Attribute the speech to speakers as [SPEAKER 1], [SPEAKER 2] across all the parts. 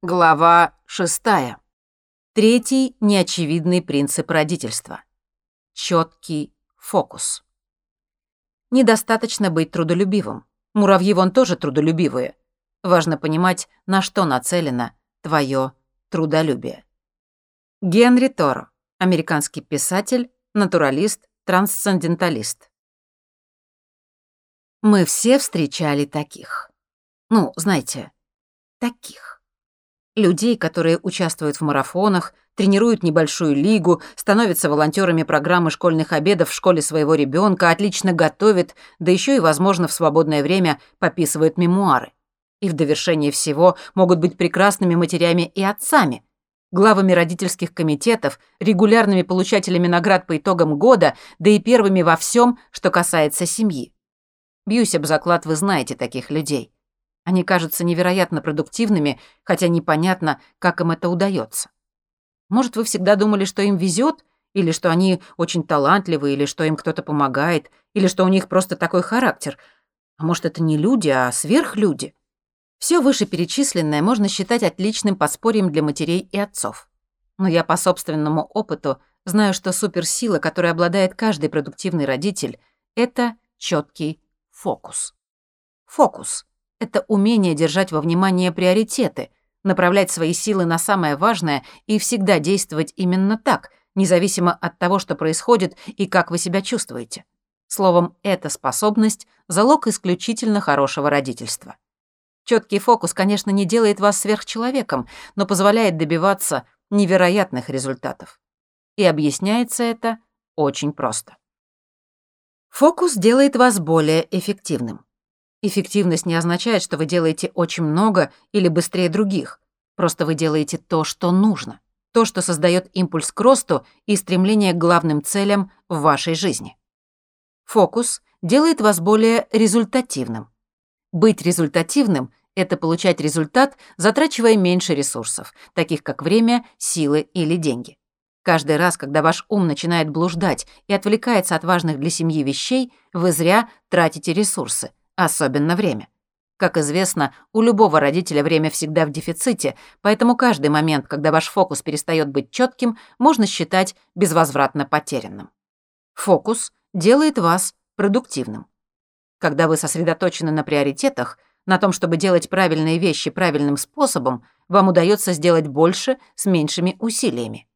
[SPEAKER 1] Глава шестая. Третий неочевидный принцип родительства. Четкий фокус. Недостаточно быть трудолюбивым. Муравьи вон тоже трудолюбивые. Важно понимать, на что нацелено твое трудолюбие. Генри Торо, американский писатель, натуралист, трансценденталист. Мы все встречали таких. Ну, знаете, таких людей, которые участвуют в марафонах, тренируют небольшую лигу, становятся волонтерами программы школьных обедов в школе своего ребенка, отлично готовят, да еще и, возможно, в свободное время пописывают мемуары. И в довершение всего могут быть прекрасными матерями и отцами, главами родительских комитетов, регулярными получателями наград по итогам года, да и первыми во всем, что касается семьи. Бьюсь об заклад, вы знаете таких людей. Они кажутся невероятно продуктивными, хотя непонятно, как им это удается. Может, вы всегда думали, что им везет, или что они очень талантливы, или что им кто-то помогает, или что у них просто такой характер. А может, это не люди, а сверхлюди. Все вышеперечисленное можно считать отличным подспорьем для матерей и отцов. Но я по собственному опыту знаю, что суперсила, которой обладает каждый продуктивный родитель, это четкий фокус. Фокус это умение держать во внимании приоритеты, направлять свои силы на самое важное и всегда действовать именно так, независимо от того, что происходит и как вы себя чувствуете. Словом, эта способность – залог исключительно хорошего родительства. Четкий фокус, конечно, не делает вас сверхчеловеком, но позволяет добиваться невероятных результатов. И объясняется это очень просто. Фокус делает вас более эффективным. Эффективность не означает, что вы делаете очень много или быстрее других. Просто вы делаете то, что нужно. То, что создает импульс к росту и стремление к главным целям в вашей жизни. Фокус делает вас более результативным. Быть результативным — это получать результат, затрачивая меньше ресурсов, таких как время, силы или деньги. Каждый раз, когда ваш ум начинает блуждать и отвлекается от важных для семьи вещей, вы зря тратите ресурсы, Особенно время. Как известно, у любого родителя время всегда в дефиците, поэтому каждый момент, когда ваш фокус перестает быть четким, можно считать безвозвратно потерянным. Фокус делает вас продуктивным. Когда вы сосредоточены на приоритетах, на том, чтобы делать правильные вещи правильным способом, вам удается сделать больше с меньшими усилиями.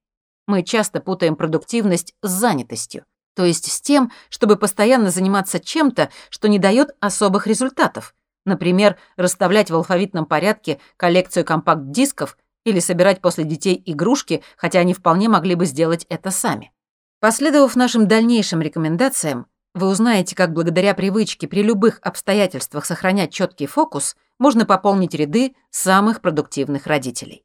[SPEAKER 1] Мы часто путаем продуктивность с занятостью то есть с тем, чтобы постоянно заниматься чем-то, что не дает особых результатов. Например, расставлять в алфавитном порядке коллекцию компакт-дисков или собирать после детей игрушки, хотя они вполне могли бы сделать это сами. Последовав нашим дальнейшим рекомендациям, вы узнаете, как благодаря привычке при любых обстоятельствах сохранять четкий фокус можно пополнить ряды самых продуктивных родителей.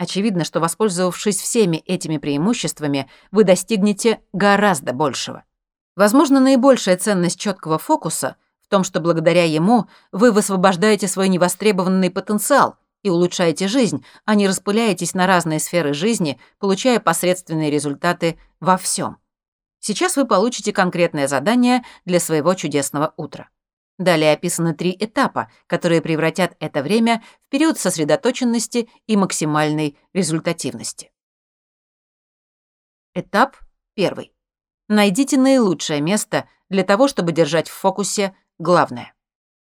[SPEAKER 1] Очевидно, что, воспользовавшись всеми этими преимуществами, вы достигнете гораздо большего. Возможно, наибольшая ценность четкого фокуса в том, что благодаря ему вы высвобождаете свой невостребованный потенциал и улучшаете жизнь, а не распыляетесь на разные сферы жизни, получая посредственные результаты во всем. Сейчас вы получите конкретное задание для своего чудесного утра. Далее описаны три этапа, которые превратят это время в период сосредоточенности и максимальной результативности. Этап первый. Найдите наилучшее место для того, чтобы держать в фокусе главное.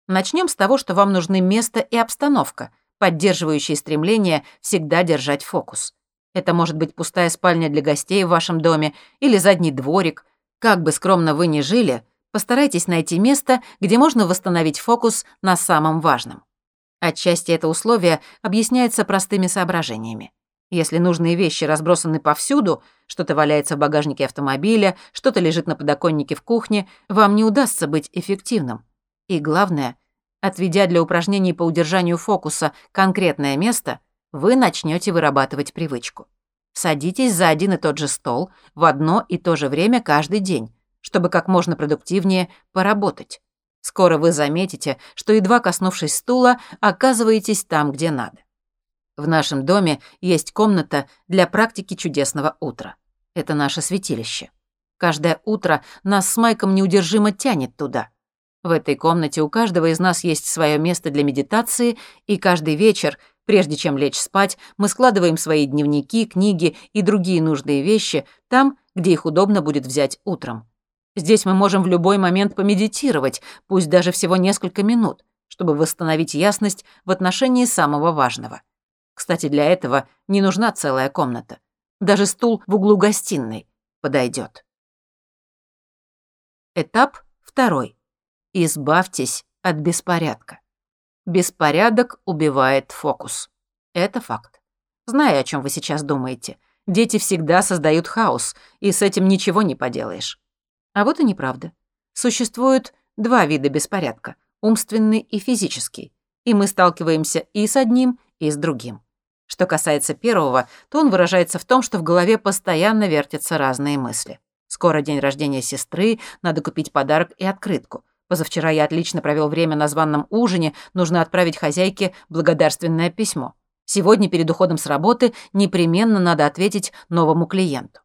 [SPEAKER 1] Начнем с того, что вам нужны место и обстановка, поддерживающие стремление всегда держать фокус. Это может быть пустая спальня для гостей в вашем доме или задний дворик. Как бы скромно вы ни жили, Постарайтесь найти место, где можно восстановить фокус на самом важном. Отчасти это условие объясняется простыми соображениями. Если нужные вещи разбросаны повсюду, что-то валяется в багажнике автомобиля, что-то лежит на подоконнике в кухне, вам не удастся быть эффективным. И главное, отведя для упражнений по удержанию фокуса конкретное место, вы начнете вырабатывать привычку. Садитесь за один и тот же стол в одно и то же время каждый день, чтобы как можно продуктивнее поработать. Скоро вы заметите, что, едва коснувшись стула, оказываетесь там, где надо. В нашем доме есть комната для практики чудесного утра. Это наше святилище. Каждое утро нас с Майком неудержимо тянет туда. В этой комнате у каждого из нас есть свое место для медитации, и каждый вечер Прежде чем лечь спать, мы складываем свои дневники, книги и другие нужные вещи там, где их удобно будет взять утром. Здесь мы можем в любой момент помедитировать, пусть даже всего несколько минут, чтобы восстановить ясность в отношении самого важного. Кстати, для этого не нужна целая комната. Даже стул в углу гостиной подойдет. Этап второй. Избавьтесь от беспорядка. Беспорядок убивает фокус. Это факт. Знаю, о чем вы сейчас думаете. Дети всегда создают хаос, и с этим ничего не поделаешь. А вот и неправда. Существует два вида беспорядка — умственный и физический. И мы сталкиваемся и с одним, и с другим. Что касается первого, то он выражается в том, что в голове постоянно вертятся разные мысли. Скоро день рождения сестры, надо купить подарок и открытку. Позавчера я отлично провел время на званном ужине, нужно отправить хозяйке благодарственное письмо. Сегодня перед уходом с работы непременно надо ответить новому клиенту.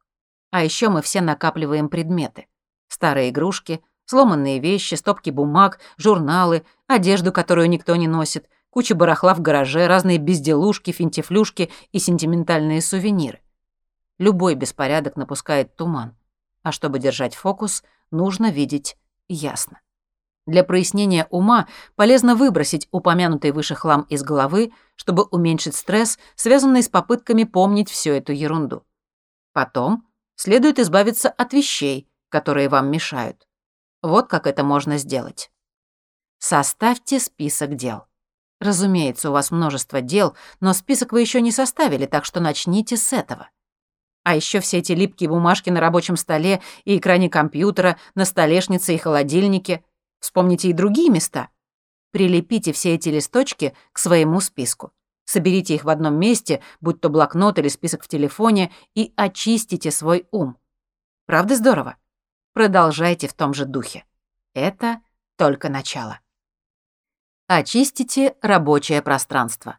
[SPEAKER 1] А еще мы все накапливаем предметы. Старые игрушки, сломанные вещи, стопки бумаг, журналы, одежду, которую никто не носит, куча барахла в гараже, разные безделушки, финтифлюшки и сентиментальные сувениры. Любой беспорядок напускает туман. А чтобы держать фокус, нужно видеть ясно. Для прояснения ума полезно выбросить упомянутый выше хлам из головы, чтобы уменьшить стресс, связанный с попытками помнить всю эту ерунду. Потом следует избавиться от вещей, которые вам мешают. Вот как это можно сделать. Составьте список дел. Разумеется, у вас множество дел, но список вы еще не составили, так что начните с этого. А еще все эти липкие бумажки на рабочем столе и экране компьютера, на столешнице и холодильнике. Вспомните и другие места. Прилепите все эти листочки к своему списку. Соберите их в одном месте, будь то блокнот или список в телефоне, и очистите свой ум. Правда здорово? Продолжайте в том же духе. Это только начало. Очистите рабочее пространство.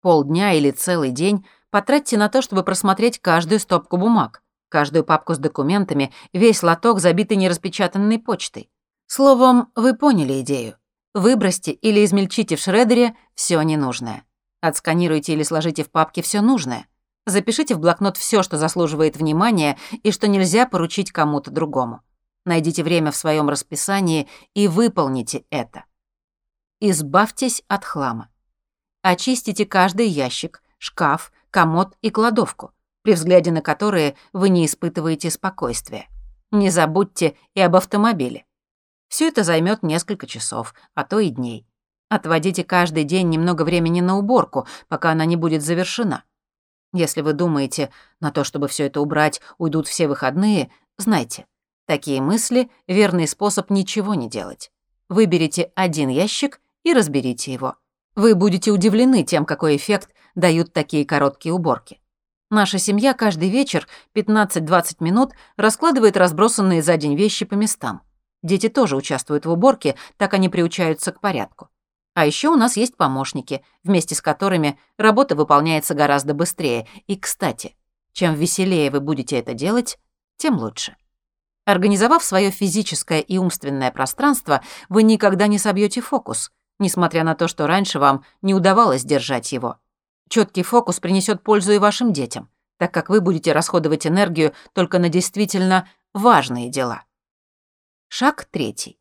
[SPEAKER 1] Полдня или целый день потратьте на то, чтобы просмотреть каждую стопку бумаг, каждую папку с документами, весь лоток, забитый нераспечатанной почтой. Словом, вы поняли идею. Выбросьте или измельчите в шредере все ненужное. Отсканируйте или сложите в папке все нужное. Запишите в блокнот все, что заслуживает внимания и что нельзя поручить кому-то другому. Найдите время в своем расписании и выполните это. Избавьтесь от хлама. Очистите каждый ящик, шкаф, комод и кладовку, при взгляде на которые вы не испытываете спокойствия. Не забудьте и об автомобиле. Все это займет несколько часов, а то и дней. Отводите каждый день немного времени на уборку, пока она не будет завершена. Если вы думаете, на то, чтобы все это убрать, уйдут все выходные, знайте, такие мысли — верный способ ничего не делать. Выберите один ящик и разберите его. Вы будете удивлены тем, какой эффект дают такие короткие уборки. Наша семья каждый вечер 15-20 минут раскладывает разбросанные за день вещи по местам. Дети тоже участвуют в уборке, так они приучаются к порядку. А еще у нас есть помощники, вместе с которыми работа выполняется гораздо быстрее. И, кстати, чем веселее вы будете это делать, тем лучше. Организовав свое физическое и умственное пространство, вы никогда не собьете фокус, несмотря на то, что раньше вам не удавалось держать его. Четкий фокус принесет пользу и вашим детям, так как вы будете расходовать энергию только на действительно важные дела. Шаг третий.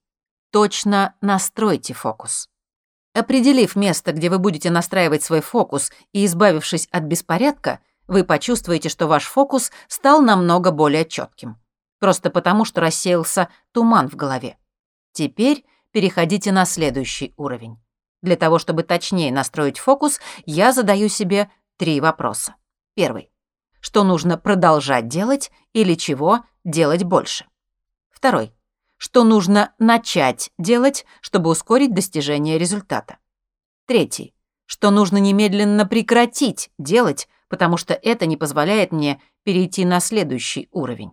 [SPEAKER 1] Точно настройте фокус. Определив место, где вы будете настраивать свой фокус и избавившись от беспорядка, вы почувствуете, что ваш фокус стал намного более четким. Просто потому, что рассеялся туман в голове. Теперь переходите на следующий уровень. Для того, чтобы точнее настроить фокус, я задаю себе три вопроса. Первый. Что нужно продолжать делать или чего делать больше? Второй. Что нужно начать делать, чтобы ускорить достижение результата? Третий. Что нужно немедленно прекратить делать, потому что это не позволяет мне перейти на следующий уровень?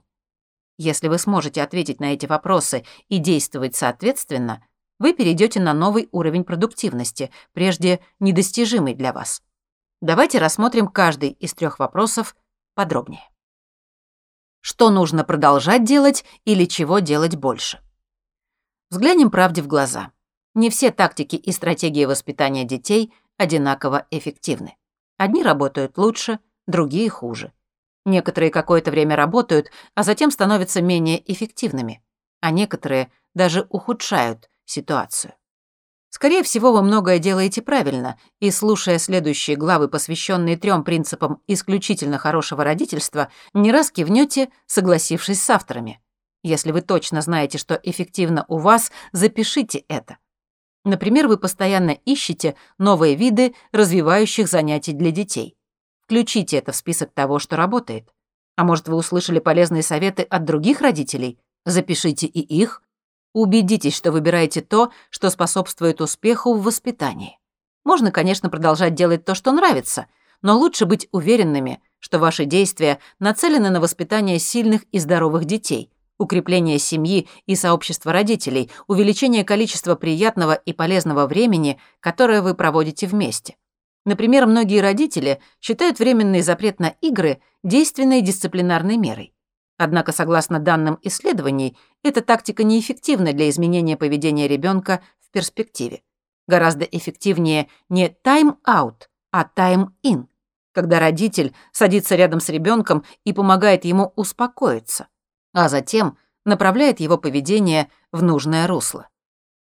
[SPEAKER 1] Если вы сможете ответить на эти вопросы и действовать соответственно, вы перейдете на новый уровень продуктивности, прежде недостижимый для вас. Давайте рассмотрим каждый из трех вопросов подробнее. Что нужно продолжать делать или чего делать больше? Взглянем правде в глаза. Не все тактики и стратегии воспитания детей одинаково эффективны. Одни работают лучше, другие хуже. Некоторые какое-то время работают, а затем становятся менее эффективными, а некоторые даже ухудшают ситуацию. Скорее всего, вы многое делаете правильно, и, слушая следующие главы, посвященные трем принципам исключительно хорошего родительства, не раз кивнете, согласившись с авторами. Если вы точно знаете, что эффективно у вас, запишите это. Например, вы постоянно ищете новые виды развивающих занятий для детей. Включите это в список того, что работает. А может, вы услышали полезные советы от других родителей? Запишите и их. Убедитесь, что выбираете то, что способствует успеху в воспитании. Можно, конечно, продолжать делать то, что нравится, но лучше быть уверенными, что ваши действия нацелены на воспитание сильных и здоровых детей, укрепление семьи и сообщества родителей, увеличение количества приятного и полезного времени, которое вы проводите вместе. Например, многие родители считают временный запрет на игры действенной дисциплинарной мерой. Однако, согласно данным исследований, эта тактика неэффективна для изменения поведения ребенка в перспективе. Гораздо эффективнее не time-out, а time-in, когда родитель садится рядом с ребенком и помогает ему успокоиться, а затем направляет его поведение в нужное русло.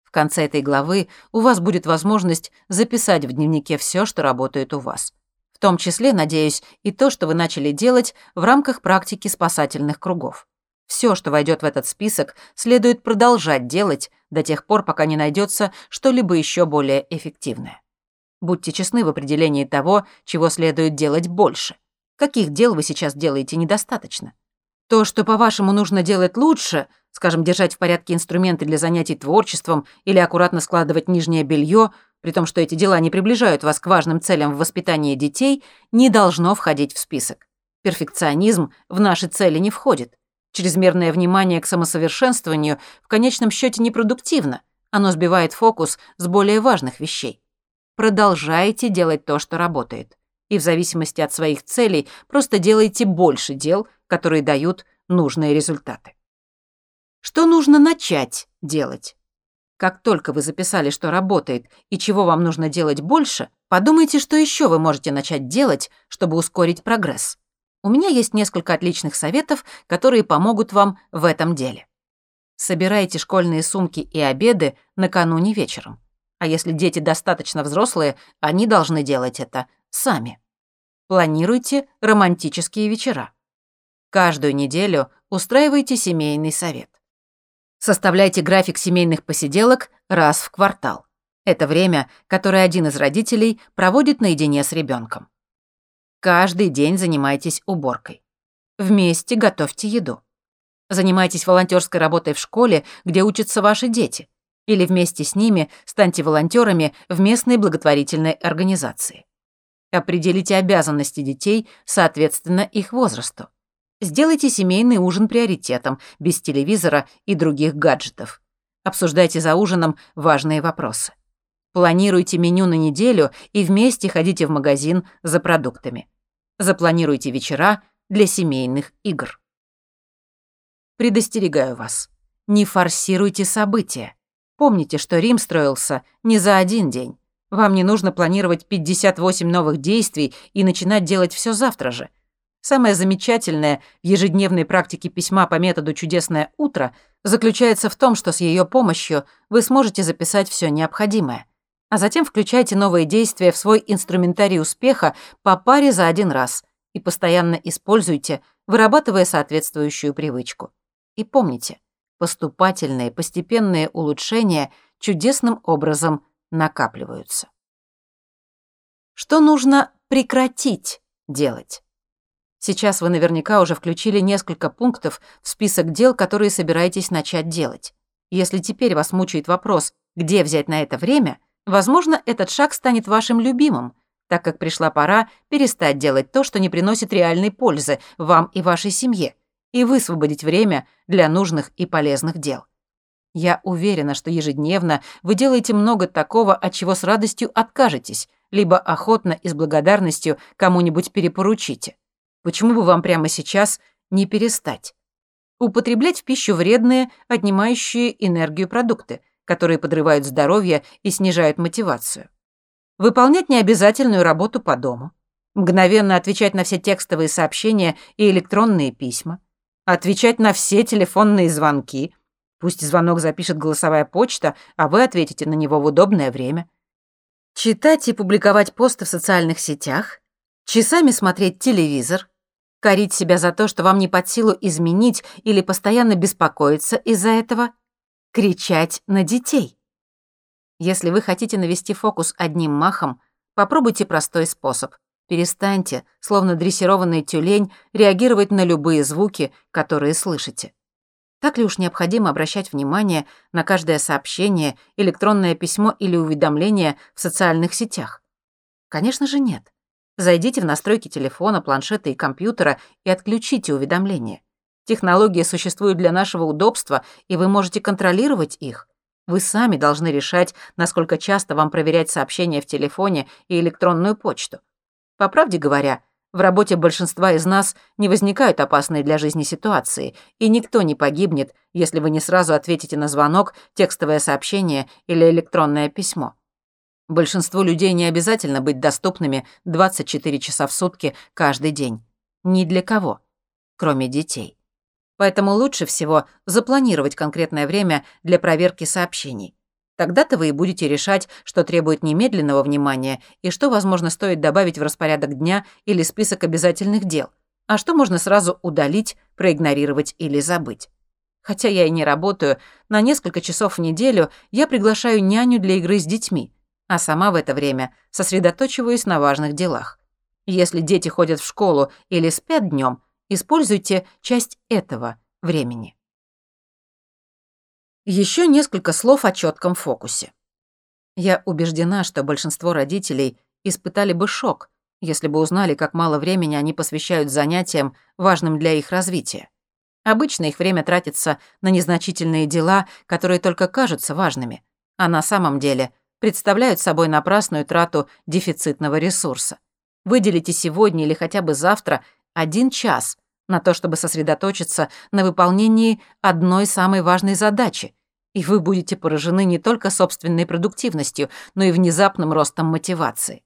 [SPEAKER 1] В конце этой главы у вас будет возможность записать в дневнике все, что работает у вас том числе, надеюсь, и то, что вы начали делать в рамках практики спасательных кругов. Все, что войдет в этот список, следует продолжать делать до тех пор, пока не найдется что-либо еще более эффективное. Будьте честны в определении того, чего следует делать больше. Каких дел вы сейчас делаете недостаточно? То, что, по-вашему, нужно делать лучше, скажем, держать в порядке инструменты для занятий творчеством или аккуратно складывать нижнее белье, при том, что эти дела не приближают вас к важным целям в воспитании детей, не должно входить в список. Перфекционизм в наши цели не входит. Чрезмерное внимание к самосовершенствованию в конечном счете непродуктивно. Оно сбивает фокус с более важных вещей. Продолжайте делать то, что работает. И в зависимости от своих целей просто делайте больше дел, которые дают нужные результаты. Что нужно начать делать? Как только вы записали, что работает и чего вам нужно делать больше, подумайте, что еще вы можете начать делать, чтобы ускорить прогресс. У меня есть несколько отличных советов, которые помогут вам в этом деле. Собирайте школьные сумки и обеды накануне вечером. А если дети достаточно взрослые, они должны делать это сами. Планируйте романтические вечера. Каждую неделю устраивайте семейный совет. Составляйте график семейных посиделок раз в квартал. Это время, которое один из родителей проводит наедине с ребенком. Каждый день занимайтесь уборкой. Вместе готовьте еду. Занимайтесь волонтерской работой в школе, где учатся ваши дети. Или вместе с ними станьте волонтерами в местной благотворительной организации. Определите обязанности детей соответственно их возрасту. Сделайте семейный ужин приоритетом, без телевизора и других гаджетов. Обсуждайте за ужином важные вопросы. Планируйте меню на неделю и вместе ходите в магазин за продуктами. Запланируйте вечера для семейных игр. Предостерегаю вас. Не форсируйте события. Помните, что Рим строился не за один день. Вам не нужно планировать 58 новых действий и начинать делать все завтра же – Самое замечательное в ежедневной практике письма по методу «Чудесное утро» заключается в том, что с ее помощью вы сможете записать все необходимое. А затем включайте новые действия в свой инструментарий успеха по паре за один раз и постоянно используйте, вырабатывая соответствующую привычку. И помните, поступательные, постепенные улучшения чудесным образом накапливаются. Что нужно прекратить делать? Сейчас вы наверняка уже включили несколько пунктов в список дел, которые собираетесь начать делать. Если теперь вас мучает вопрос, где взять на это время, возможно, этот шаг станет вашим любимым, так как пришла пора перестать делать то, что не приносит реальной пользы вам и вашей семье, и высвободить время для нужных и полезных дел. Я уверена, что ежедневно вы делаете много такого, от чего с радостью откажетесь, либо охотно и с благодарностью кому-нибудь перепоручите. Почему бы вам прямо сейчас не перестать? Употреблять в пищу вредные, отнимающие энергию продукты, которые подрывают здоровье и снижают мотивацию. выполнять необязательную работу по дому, мгновенно отвечать на все текстовые сообщения и электронные письма, отвечать на все телефонные звонки. Пусть звонок запишет голосовая почта, а вы ответите на него в удобное время. Читать и публиковать посты в социальных сетях, часами смотреть телевизор, корить себя за то, что вам не под силу изменить или постоянно беспокоиться из-за этого, кричать на детей. Если вы хотите навести фокус одним махом, попробуйте простой способ. Перестаньте, словно дрессированный тюлень, реагировать на любые звуки, которые слышите. Так ли уж необходимо обращать внимание на каждое сообщение, электронное письмо или уведомление в социальных сетях? Конечно же нет. Зайдите в настройки телефона, планшета и компьютера и отключите уведомления. Технологии существуют для нашего удобства, и вы можете контролировать их. Вы сами должны решать, насколько часто вам проверять сообщения в телефоне и электронную почту. По правде говоря, в работе большинства из нас не возникают опасные для жизни ситуации, и никто не погибнет, если вы не сразу ответите на звонок, текстовое сообщение или электронное письмо. Большинству людей не обязательно быть доступными 24 часа в сутки каждый день. Ни для кого, кроме детей. Поэтому лучше всего запланировать конкретное время для проверки сообщений. Тогда-то вы и будете решать, что требует немедленного внимания и что, возможно, стоит добавить в распорядок дня или список обязательных дел, а что можно сразу удалить, проигнорировать или забыть. Хотя я и не работаю, на несколько часов в неделю я приглашаю няню для игры с детьми, а сама в это время сосредоточиваюсь на важных делах. Если дети ходят в школу или спят днем, используйте часть этого времени. Еще несколько слов о четком фокусе. Я убеждена, что большинство родителей испытали бы шок, если бы узнали, как мало времени они посвящают занятиям, важным для их развития. Обычно их время тратится на незначительные дела, которые только кажутся важными, а на самом деле представляют собой напрасную трату дефицитного ресурса. Выделите сегодня или хотя бы завтра один час на то, чтобы сосредоточиться на выполнении одной самой важной задачи, и вы будете поражены не только собственной продуктивностью, но и внезапным ростом мотивации.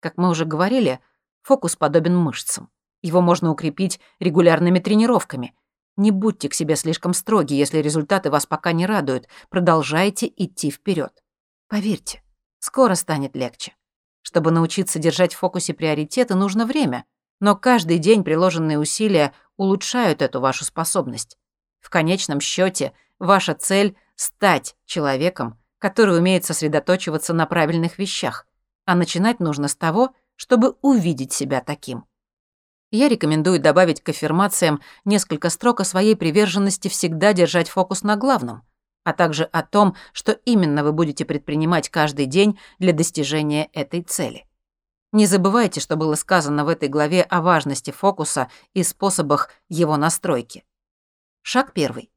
[SPEAKER 1] Как мы уже говорили, фокус подобен мышцам. Его можно укрепить регулярными тренировками. Не будьте к себе слишком строги, если результаты вас пока не радуют. Продолжайте идти вперед. Поверьте, скоро станет легче. Чтобы научиться держать в фокусе приоритеты, нужно время — но каждый день приложенные усилия улучшают эту вашу способность. В конечном счете ваша цель — стать человеком, который умеет сосредоточиваться на правильных вещах, а начинать нужно с того, чтобы увидеть себя таким. Я рекомендую добавить к аффирмациям несколько строк о своей приверженности всегда держать фокус на главном, а также о том, что именно вы будете предпринимать каждый день для достижения этой цели. Не забывайте, что было сказано в этой главе о важности фокуса и способах его настройки. Шаг первый.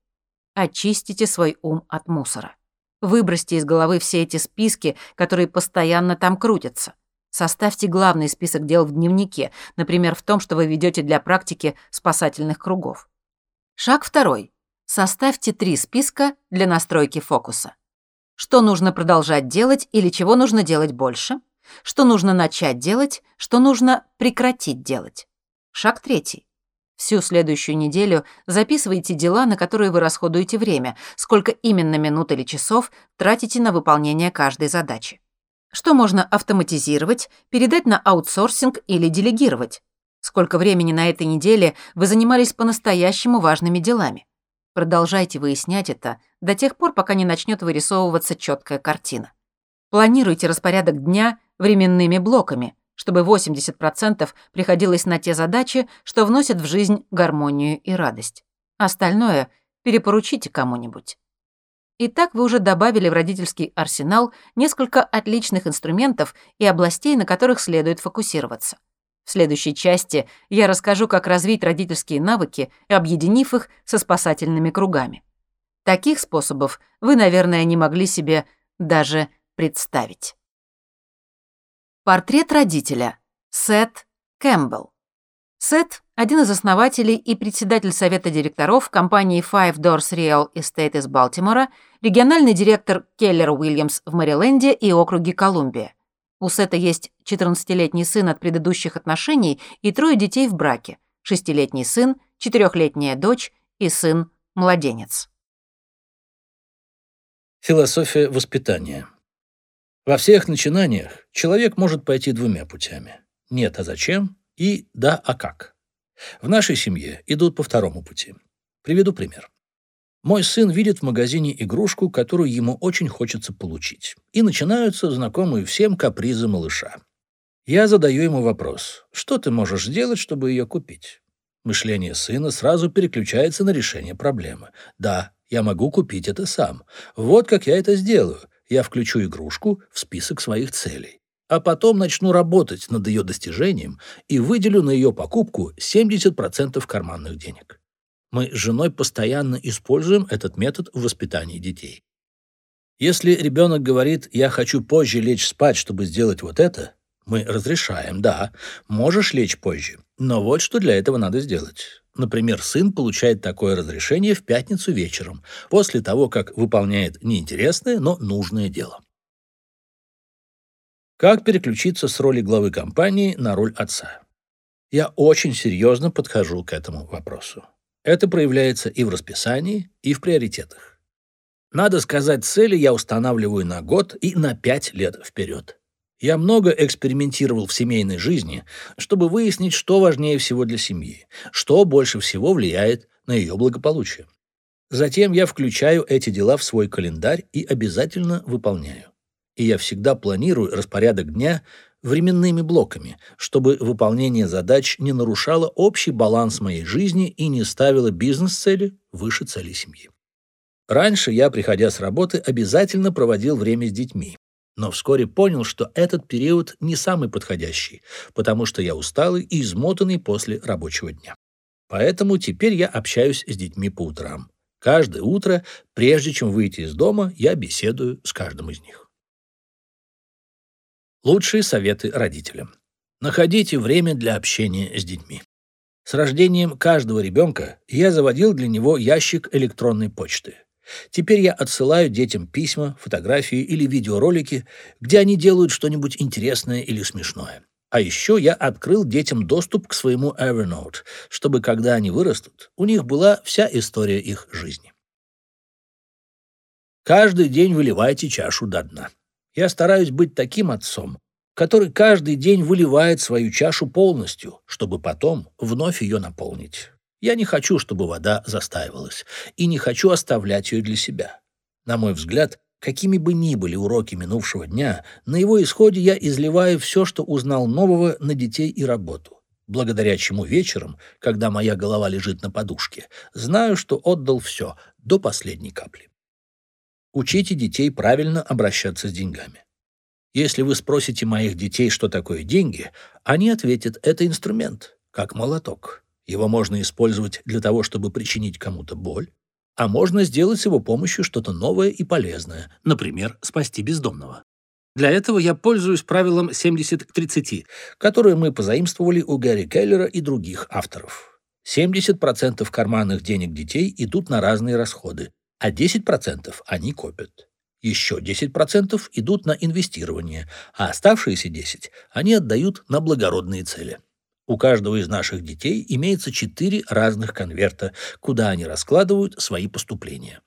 [SPEAKER 1] Очистите свой ум от мусора. Выбросьте из головы все эти списки, которые постоянно там крутятся. Составьте главный список дел в дневнике, например, в том, что вы ведете для практики спасательных кругов. Шаг второй. Составьте три списка для настройки фокуса. Что нужно продолжать делать или чего нужно делать больше – что нужно начать делать, что нужно прекратить делать. Шаг третий. Всю следующую неделю записывайте дела, на которые вы расходуете время, сколько именно минут или часов тратите на выполнение каждой задачи. Что можно автоматизировать, передать на аутсорсинг или делегировать. Сколько времени на этой неделе вы занимались по-настоящему важными делами. Продолжайте выяснять это до тех пор, пока не начнет вырисовываться четкая картина. Планируйте распорядок дня временными блоками, чтобы 80% приходилось на те задачи, что вносят в жизнь гармонию и радость. Остальное перепоручите кому-нибудь. Итак, вы уже добавили в родительский арсенал несколько отличных инструментов и областей, на которых следует фокусироваться. В следующей части я расскажу, как развить родительские навыки, объединив их со спасательными кругами. Таких способов вы, наверное, не могли себе даже представить. Портрет родителя. Сет Кэмпбелл. Сет – один из основателей и председатель совета директоров компании Five Doors Real Estate из Балтимора, региональный директор Келлер Уильямс в Мэриленде и округе Колумбия. У Сета есть 14-летний сын от предыдущих отношений и трое детей в браке. Шестилетний сын, четырехлетняя дочь и сын-младенец.
[SPEAKER 2] Философия воспитания. Во всех начинаниях человек может пойти двумя путями. Нет, а зачем? И да, а как? В нашей семье идут по второму пути. Приведу пример. Мой сын видит в магазине игрушку, которую ему очень хочется получить. И начинаются знакомые всем капризы малыша. Я задаю ему вопрос, что ты можешь сделать, чтобы ее купить? Мышление сына сразу переключается на решение проблемы. Да, я могу купить это сам. Вот как я это сделаю. Я включу игрушку в список своих целей. А потом начну работать над ее достижением и выделю на ее покупку 70% карманных денег. Мы с женой постоянно используем этот метод в воспитании детей. Если ребенок говорит «я хочу позже лечь спать, чтобы сделать вот это», мы разрешаем, да, можешь лечь позже, но вот что для этого надо сделать. Например, сын получает такое разрешение в пятницу вечером, после того, как выполняет неинтересное, но нужное дело. Как переключиться с роли главы компании на роль отца? Я очень серьезно подхожу к этому вопросу. Это проявляется и в расписании, и в приоритетах. Надо сказать, цели я устанавливаю на год и на пять лет вперед. Я много экспериментировал в семейной жизни, чтобы выяснить, что важнее всего для семьи, что больше всего влияет на ее благополучие. Затем я включаю эти дела в свой календарь и обязательно выполняю. И я всегда планирую распорядок дня временными блоками, чтобы выполнение задач не нарушало общий баланс моей жизни и не ставило бизнес-цели выше целей семьи. Раньше я, приходя с работы, обязательно проводил время с детьми, но вскоре понял, что этот период не самый подходящий, потому что я усталый и измотанный после рабочего дня. Поэтому теперь я общаюсь с детьми по утрам. Каждое утро, прежде чем выйти из дома, я беседую с каждым из них. Лучшие советы родителям. Находите время для общения с детьми. С рождением каждого ребенка я заводил для него ящик электронной почты. Теперь я отсылаю детям письма, фотографии или видеоролики, где они делают что-нибудь интересное или смешное. А еще я открыл детям доступ к своему Evernote, чтобы, когда они вырастут, у них была вся история их жизни. Каждый день выливайте чашу до дна. Я стараюсь быть таким отцом, который каждый день выливает свою чашу полностью, чтобы потом вновь ее наполнить. Я не хочу, чтобы вода застаивалась, и не хочу оставлять ее для себя. На мой взгляд, какими бы ни были уроки минувшего дня, на его исходе я изливаю все, что узнал нового на детей и работу, благодаря чему вечером, когда моя голова лежит на подушке, знаю, что отдал все до последней капли. Учите детей правильно обращаться с деньгами. Если вы спросите моих детей, что такое деньги, они ответят, это инструмент, как молоток. Его можно использовать для того, чтобы причинить кому-то боль, а можно сделать с его помощью что-то новое и полезное, например, спасти бездомного. Для этого я пользуюсь правилом 70 к 30, которое мы позаимствовали у Гарри Келлера и других авторов. 70% карманных денег детей идут на разные расходы, а 10% они копят. Еще 10% идут на инвестирование, а оставшиеся 10% они отдают на благородные цели. У каждого из наших детей имеется 4 разных конверта, куда они раскладывают свои поступления.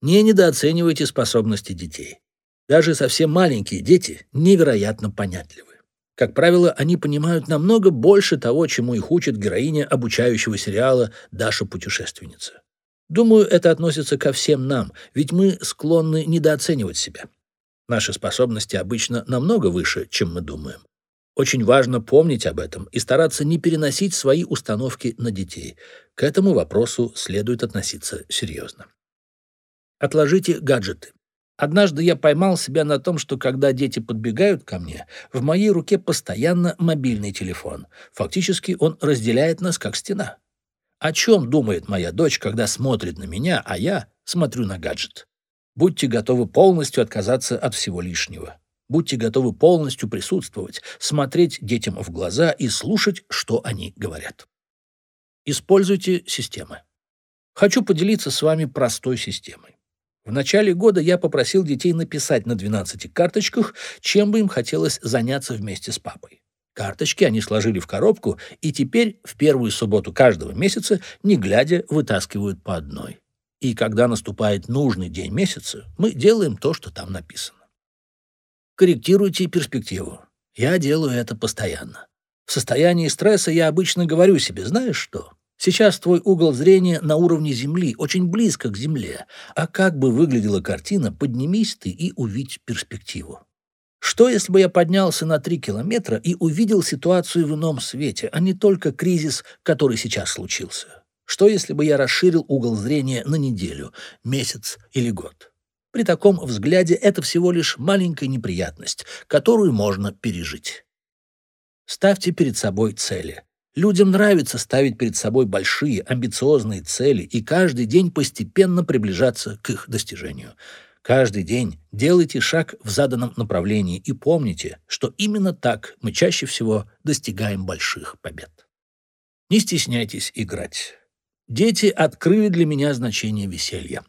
[SPEAKER 2] Не недооценивайте способности детей. Даже совсем маленькие дети невероятно понятливы. Как правило, они понимают намного больше того, чему их учит героиня обучающего сериала «Даша путешественница». Думаю, это относится ко всем нам, ведь мы склонны недооценивать себя. Наши способности обычно намного выше, чем мы думаем. Очень важно помнить об этом и стараться не переносить свои установки на детей. К этому вопросу следует относиться серьезно. Отложите гаджеты. Однажды я поймал себя на том, что когда дети подбегают ко мне, в моей руке постоянно мобильный телефон. Фактически он разделяет нас как стена. О чем думает моя дочь, когда смотрит на меня, а я смотрю на гаджет? Будьте готовы полностью отказаться от всего лишнего. Будьте готовы полностью присутствовать, смотреть детям в глаза и слушать, что они говорят. Используйте системы. Хочу поделиться с вами простой системой. В начале года я попросил детей написать на 12 карточках, чем бы им хотелось заняться вместе с папой. Карточки они сложили в коробку и теперь в первую субботу каждого месяца, не глядя, вытаскивают по одной. И когда наступает нужный день месяца, мы делаем то, что там написано. Корректируйте перспективу. Я делаю это постоянно. В состоянии стресса я обычно говорю себе, знаешь что? Сейчас твой угол зрения на уровне Земли, очень близко к Земле. А как бы выглядела картина, поднимись ты и увидь перспективу. Что, если бы я поднялся на три километра и увидел ситуацию в ином свете, а не только кризис, который сейчас случился? Что, если бы я расширил угол зрения на неделю, месяц или год? При таком взгляде это всего лишь маленькая неприятность, которую можно пережить. Ставьте перед собой цели. Людям нравится ставить перед собой большие, амбициозные цели и каждый день постепенно приближаться к их достижению. Каждый день делайте шаг в заданном направлении и помните, что именно так мы чаще всего достигаем больших побед. Не стесняйтесь играть. Дети открыли для меня значение веселья.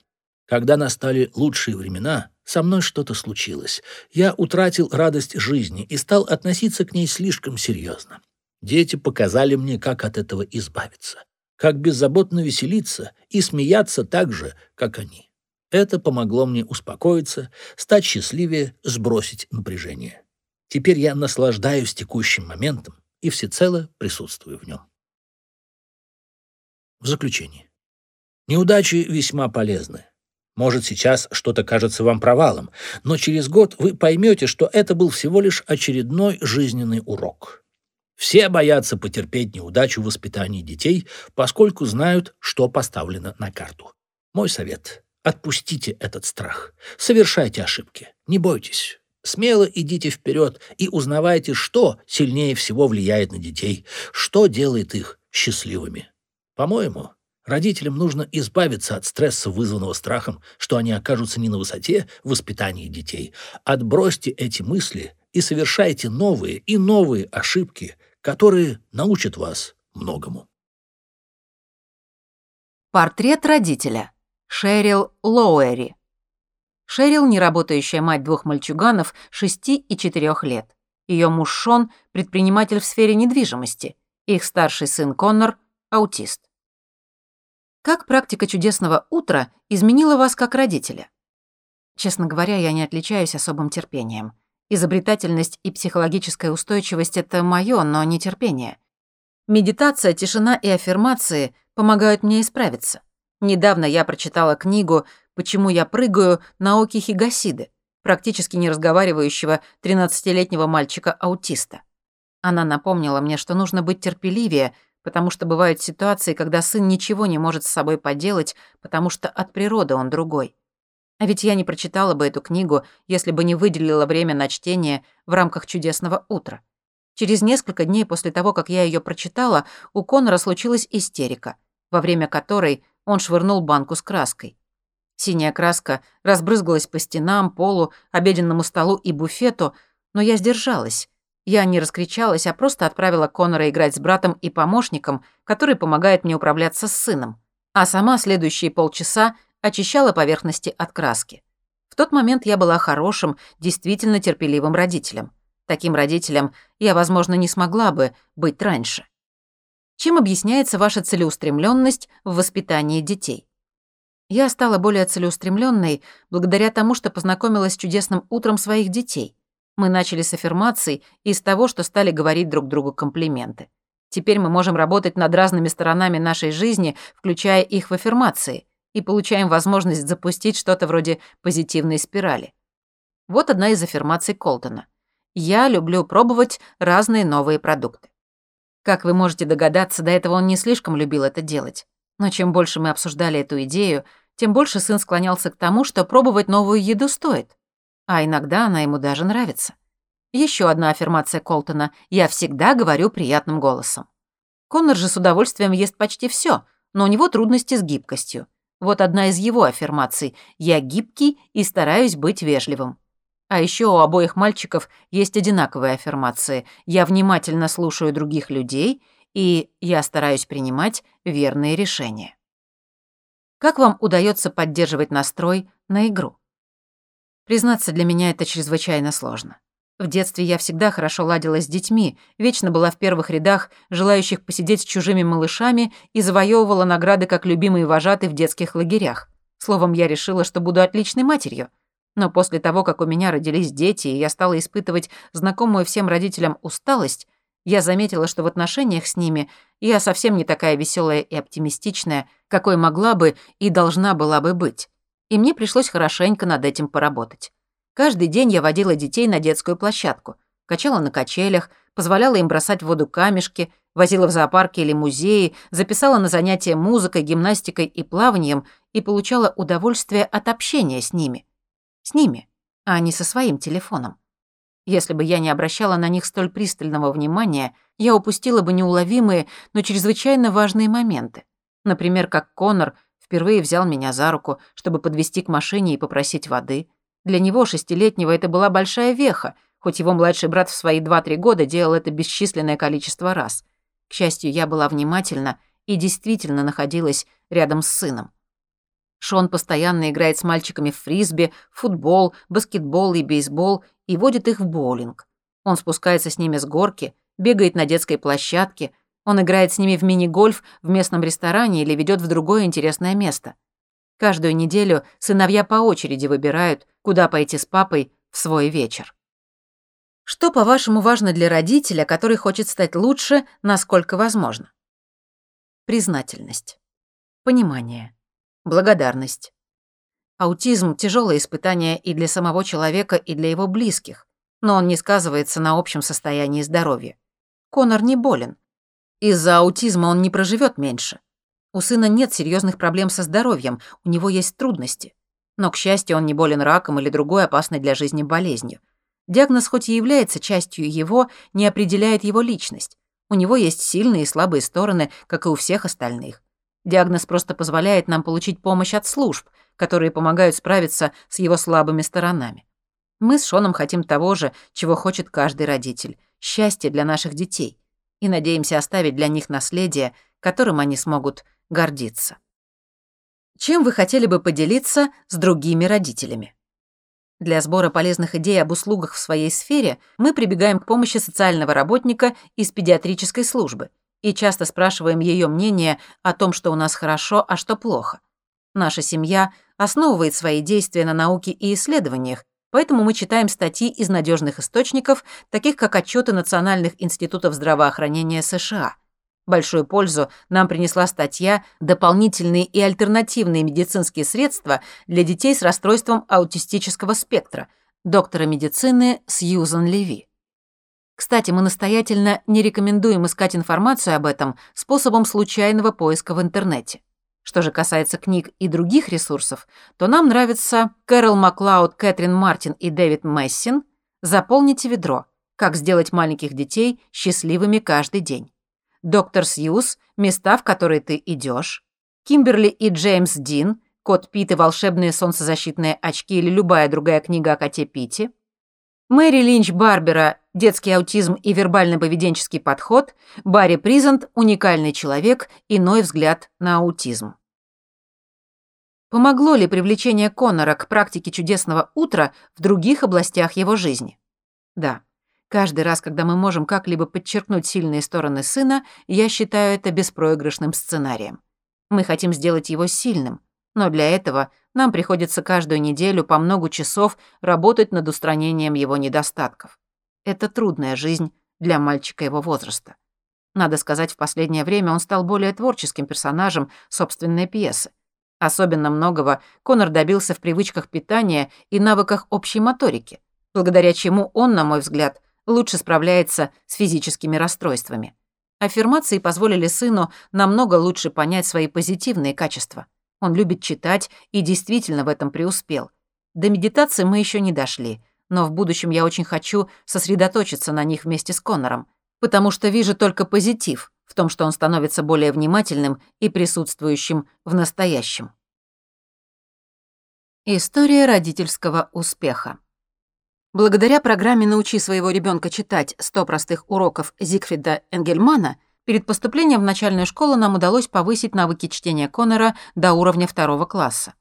[SPEAKER 2] Когда настали лучшие времена, со мной что-то случилось. Я утратил радость жизни и стал относиться к ней слишком серьезно. Дети показали мне, как от этого избавиться, как беззаботно веселиться и смеяться так же, как они. Это помогло мне успокоиться, стать счастливее, сбросить напряжение. Теперь я наслаждаюсь текущим моментом и всецело присутствую в нем. В заключение. Неудачи весьма полезны. Может, сейчас что-то кажется вам провалом, но через год вы поймете, что это был всего лишь очередной жизненный урок. Все боятся потерпеть неудачу в воспитании детей, поскольку знают, что поставлено на карту. Мой совет – отпустите этот страх. Совершайте ошибки. Не бойтесь. Смело идите вперед и узнавайте, что сильнее всего влияет на детей, что делает их счастливыми. По-моему, родителям нужно избавиться от стресса, вызванного страхом, что они окажутся не на высоте в воспитании детей. Отбросьте эти мысли и совершайте новые и новые ошибки – которые научат вас многому.
[SPEAKER 1] Портрет родителя. Шерил Лоуэри. Шерил – неработающая мать двух мальчуганов 6 и 4 лет. Ее муж Шон – предприниматель в сфере недвижимости. Их старший сын Коннор – аутист. Как практика чудесного утра изменила вас как родителя? Честно говоря, я не отличаюсь особым терпением. Изобретательность и психологическая устойчивость — это моё, но не терпение. Медитация, тишина и аффирмации помогают мне исправиться. Недавно я прочитала книгу «Почему я прыгаю» Наоки Хигасиды, практически не разговаривающего 13-летнего мальчика-аутиста. Она напомнила мне, что нужно быть терпеливее, потому что бывают ситуации, когда сын ничего не может с собой поделать, потому что от природы он другой. А ведь я не прочитала бы эту книгу, если бы не выделила время на чтение в рамках чудесного утра. Через несколько дней после того, как я ее прочитала, у Конора случилась истерика, во время которой он швырнул банку с краской. Синяя краска разбрызгалась по стенам, полу, обеденному столу и буфету, но я сдержалась. Я не раскричалась, а просто отправила Конора играть с братом и помощником, который помогает мне управляться с сыном. А сама следующие полчаса очищала поверхности от краски. В тот момент я была хорошим, действительно терпеливым родителем. Таким родителем я, возможно, не смогла бы быть раньше. Чем объясняется ваша целеустремленность в воспитании детей? Я стала более целеустремленной благодаря тому, что познакомилась с чудесным утром своих детей. Мы начали с аффирмаций и с того, что стали говорить друг другу комплименты. Теперь мы можем работать над разными сторонами нашей жизни, включая их в аффирмации и получаем возможность запустить что-то вроде позитивной спирали. Вот одна из аффирмаций Колтона. «Я люблю пробовать разные новые продукты». Как вы можете догадаться, до этого он не слишком любил это делать. Но чем больше мы обсуждали эту идею, тем больше сын склонялся к тому, что пробовать новую еду стоит. А иногда она ему даже нравится. Еще одна аффирмация Колтона «Я всегда говорю приятным голосом». Коннор же с удовольствием ест почти все, но у него трудности с гибкостью. Вот одна из его аффирмаций «Я гибкий и стараюсь быть вежливым». А еще у обоих мальчиков есть одинаковые аффирмации «Я внимательно слушаю других людей» и «Я стараюсь принимать верные решения». Как вам удается поддерживать настрой на игру? Признаться, для меня это чрезвычайно сложно. В детстве я всегда хорошо ладила с детьми, вечно была в первых рядах, желающих посидеть с чужими малышами и завоевывала награды как любимый вожатый в детских лагерях. Словом, я решила, что буду отличной матерью. Но после того, как у меня родились дети, и я стала испытывать знакомую всем родителям усталость, я заметила, что в отношениях с ними я совсем не такая веселая и оптимистичная, какой могла бы и должна была бы быть. И мне пришлось хорошенько над этим поработать. Каждый день я водила детей на детскую площадку, качала на качелях, позволяла им бросать в воду камешки, возила в зоопарки или музеи, записала на занятия музыкой, гимнастикой и плаванием и получала удовольствие от общения с ними. С ними, а не со своим телефоном. Если бы я не обращала на них столь пристального внимания, я упустила бы неуловимые, но чрезвычайно важные моменты. Например, как Конор впервые взял меня за руку, чтобы подвести к машине и попросить воды — для него, шестилетнего, это была большая веха, хоть его младший брат в свои 2-3 года делал это бесчисленное количество раз. К счастью, я была внимательна и действительно находилась рядом с сыном. Шон постоянно играет с мальчиками в фрисби, футбол, баскетбол и бейсбол и водит их в боулинг. Он спускается с ними с горки, бегает на детской площадке, он играет с ними в мини-гольф в местном ресторане или ведет в другое интересное место. Каждую неделю сыновья по очереди выбирают, куда пойти с папой в свой вечер. Что, по-вашему, важно для родителя, который хочет стать лучше, насколько возможно? Признательность. Понимание. Благодарность. Аутизм – тяжелое испытание и для самого человека, и для его близких, но он не сказывается на общем состоянии здоровья. Конор не болен. Из-за аутизма он не проживет меньше. У сына нет серьезных проблем со здоровьем, у него есть трудности. Но, к счастью, он не болен раком или другой опасной для жизни болезнью. Диагноз хоть и является частью его, не определяет его личность. У него есть сильные и слабые стороны, как и у всех остальных. Диагноз просто позволяет нам получить помощь от служб, которые помогают справиться с его слабыми сторонами. Мы с Шоном хотим того же, чего хочет каждый родитель – счастье для наших детей. И надеемся оставить для них наследие, которым они смогут гордиться. Чем вы хотели бы поделиться с другими родителями? Для сбора полезных идей об услугах в своей сфере мы прибегаем к помощи социального работника из педиатрической службы и часто спрашиваем ее мнение о том, что у нас хорошо, а что плохо. Наша семья основывает свои действия на науке и исследованиях, поэтому мы читаем статьи из надежных источников, таких как отчеты Национальных институтов здравоохранения США – Большую пользу нам принесла статья «Дополнительные и альтернативные медицинские средства для детей с расстройством аутистического спектра» доктора медицины Сьюзан Леви. Кстати, мы настоятельно не рекомендуем искать информацию об этом способом случайного поиска в интернете. Что же касается книг и других ресурсов, то нам нравится Кэрол Маклауд, Кэтрин Мартин и Дэвид Мессин «Заполните ведро. Как сделать маленьких детей счастливыми каждый день» доктор Сьюз, места, в которые ты идешь, Кимберли и Джеймс Дин, Кот Пит и волшебные солнцезащитные очки или любая другая книга о коте Пите, Мэри Линч Барбера «Детский аутизм и вербально-поведенческий подход», Барри Призант «Уникальный человек. Иной взгляд на аутизм». Помогло ли привлечение Коннора к практике чудесного утра в других областях его жизни? Да. Каждый раз, когда мы можем как-либо подчеркнуть сильные стороны сына, я считаю это беспроигрышным сценарием. Мы хотим сделать его сильным, но для этого нам приходится каждую неделю по много часов работать над устранением его недостатков. Это трудная жизнь для мальчика его возраста. Надо сказать, в последнее время он стал более творческим персонажем собственной пьесы. Особенно многого Конор добился в привычках питания и навыках общей моторики, благодаря чему он, на мой взгляд, лучше справляется с физическими расстройствами. Аффирмации позволили сыну намного лучше понять свои позитивные качества. Он любит читать и действительно в этом преуспел. До медитации мы еще не дошли, но в будущем я очень хочу сосредоточиться на них вместе с Коннором, потому что вижу только позитив в том, что он становится более внимательным и присутствующим в настоящем. История родительского успеха. Благодаря программе «Научи своего ребенка читать 100 простых уроков» Зигфрида Энгельмана Перед поступлением в начальную школу нам удалось повысить навыки чтения Коннора до уровня второго класса.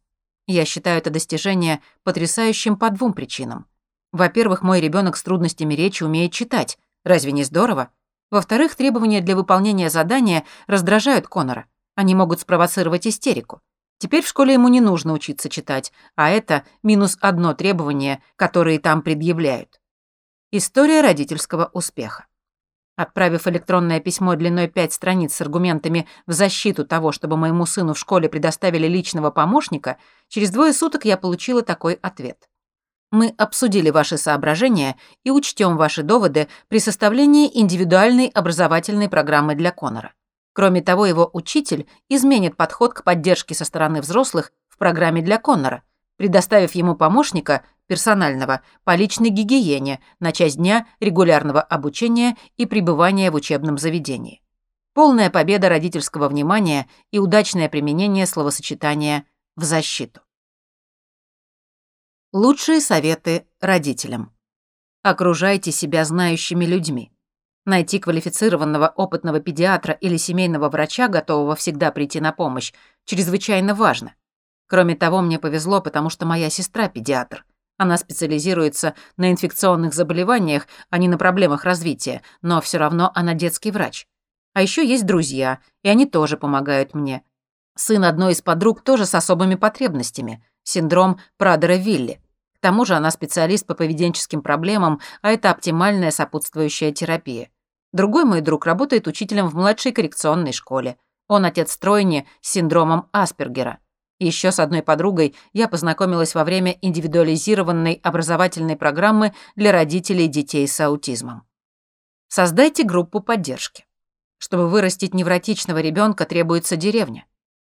[SPEAKER 1] Я считаю это достижение потрясающим по двум причинам. Во-первых, мой ребенок с трудностями речи умеет читать. Разве не здорово? Во-вторых, требования для выполнения задания раздражают Конора. Они могут спровоцировать истерику. Теперь в школе ему не нужно учиться читать, а это минус одно требование, которое там предъявляют. История родительского успеха. Отправив электронное письмо длиной 5 страниц с аргументами в защиту того, чтобы моему сыну в школе предоставили личного помощника, через двое суток я получила такой ответ. Мы обсудили ваши соображения и учтем ваши доводы при составлении индивидуальной образовательной программы для Конора. Кроме того, его учитель изменит подход к поддержке со стороны взрослых в программе для Коннора, предоставив ему помощника, персонального, по личной гигиене на часть дня регулярного обучения и пребывания в учебном заведении. Полная победа родительского внимания и удачное применение словосочетания «в защиту». Лучшие советы родителям. Окружайте себя знающими людьми. Найти квалифицированного опытного педиатра или семейного врача, готового всегда прийти на помощь, чрезвычайно важно. Кроме того, мне повезло, потому что моя сестра педиатр. Она специализируется на инфекционных заболеваниях, а не на проблемах развития, но все равно она детский врач. А еще есть друзья, и они тоже помогают мне. Сын одной из подруг тоже с особыми потребностями, синдром Прадера-Вилли. К тому же она специалист по поведенческим проблемам, а это оптимальная сопутствующая терапия. Другой мой друг работает учителем в младшей коррекционной школе. Он отец тройни с синдромом Аспергера. Еще с одной подругой я познакомилась во время индивидуализированной образовательной программы для родителей детей с аутизмом. Создайте группу поддержки. Чтобы вырастить невротичного ребенка, требуется деревня.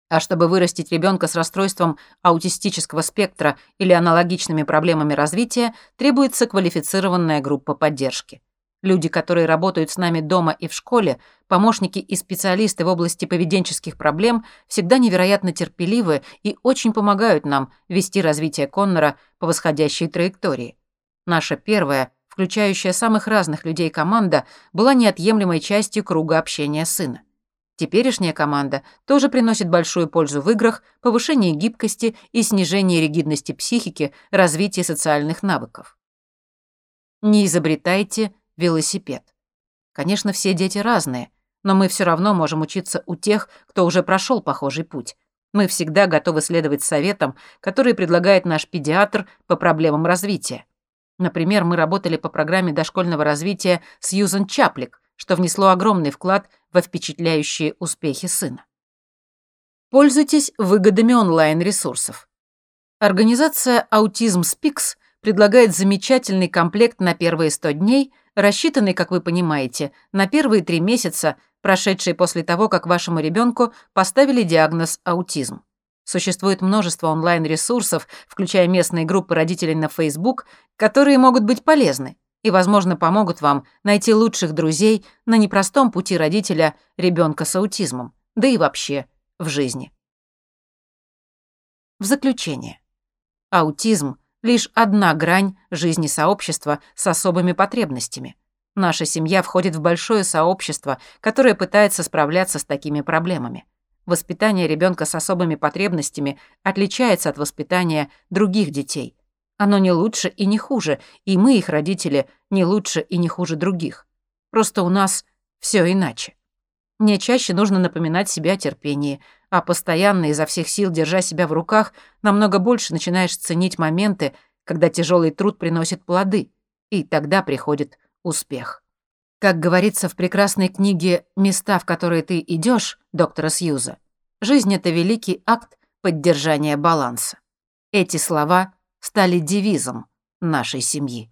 [SPEAKER 1] А чтобы вырастить ребенка с расстройством аутистического спектра или аналогичными проблемами развития, требуется квалифицированная группа поддержки. Люди, которые работают с нами дома и в школе, помощники и специалисты в области поведенческих проблем, всегда невероятно терпеливы и очень помогают нам вести развитие Коннора по восходящей траектории. Наша первая, включающая самых разных людей команда, была неотъемлемой частью круга общения сына. Теперешняя команда тоже приносит большую пользу в играх, повышении гибкости и снижении ригидности психики, развитии социальных навыков. Не изобретайте велосипед. Конечно, все дети разные, но мы все равно можем учиться у тех, кто уже прошел похожий путь. Мы всегда готовы следовать советам, которые предлагает наш педиатр по проблемам развития. Например, мы работали по программе дошкольного развития Сьюзен Чаплик, что внесло огромный вклад во впечатляющие успехи сына. Пользуйтесь выгодами онлайн-ресурсов. Организация Autism Speaks предлагает замечательный комплект на первые 100 дней – рассчитанный, как вы понимаете, на первые три месяца, прошедшие после того, как вашему ребенку поставили диагноз аутизм. Существует множество онлайн-ресурсов, включая местные группы родителей на Facebook, которые могут быть полезны и, возможно, помогут вам найти лучших друзей на непростом пути родителя ребенка с аутизмом, да и вообще в жизни. В заключение. Аутизм — лишь одна грань жизни сообщества с особыми потребностями. Наша семья входит в большое сообщество, которое пытается справляться с такими проблемами. Воспитание ребенка с особыми потребностями отличается от воспитания других детей. Оно не лучше и не хуже, и мы, их родители, не лучше и не хуже других. Просто у нас все иначе. Мне чаще нужно напоминать себе о терпении, а постоянно изо всех сил, держа себя в руках, намного больше начинаешь ценить моменты, когда тяжелый труд приносит плоды, и тогда приходит успех. Как говорится в прекрасной книге «Места, в которые ты идешь доктора Сьюза, жизнь — это великий акт поддержания баланса. Эти слова стали девизом нашей семьи.